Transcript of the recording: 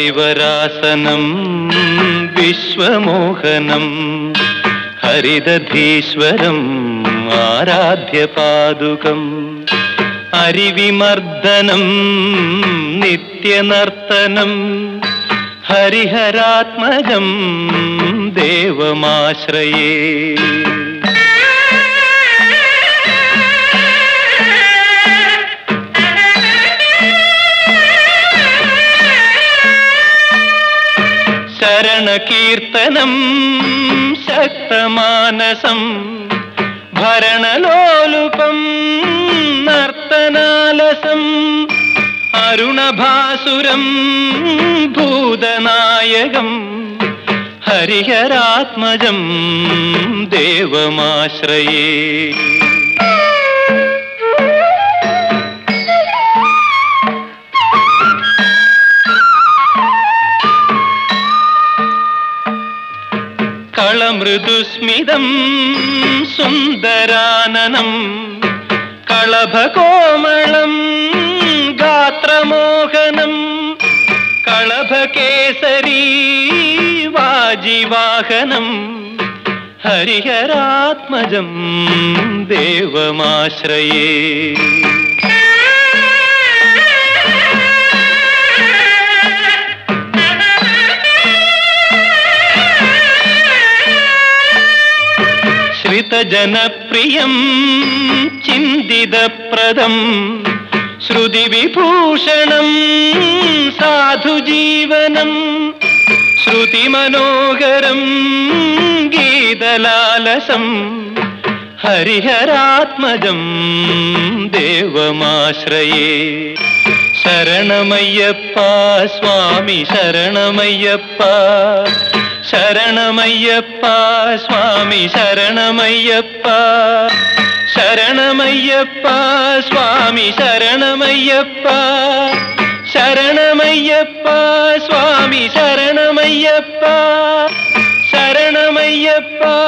ഹരിവരാസനം വിശ്വമോഹനം ഹരിദധീശ്വരം ആരാധ്യപാദുകം അരിവിമർദ്ദനം നിത്യനർത്തനം ഹരിഹരാത്മജം ദേവമാശ്രയേ. ശരണകീർത്തനം ശക്തമാനസം ഭരണലോലുപം നർത്തനാലസം അരുണഭാസുരം ഭൂതനായകം ഹരിഹരാത്മജം ദേവമാശ്രയേ. കളമൃദുസ്മിതം സുന്ദരാനനം കളഭകോമളം ഗാത്രമോഹനം കളഭകേസരീ വാജിവാഹനം ഹരിഹരാത്മജം ദേവമാശ്രയേ. ശ്രിതജനപ്രിയം ചിന്തിതപ്രദം ശ്രുതിവിഭൂഷണം സാധുജീവനം ശ്രുതിമനോഹരം ഗീതലാലസം ഹരിഹരാത്മജം ദേവമാശ്രയേ ശരണമയ്യപ്പ സ്വാമി ശരണമയ്യപ്പ சரணமையப்பா சுவாமி சரணமையப்பா. சரணமையப்பா சுவாமி சரணமையப்பா. சரணமையப்பா சுவாமி சரணமையப்பா. சரணமையப்பா.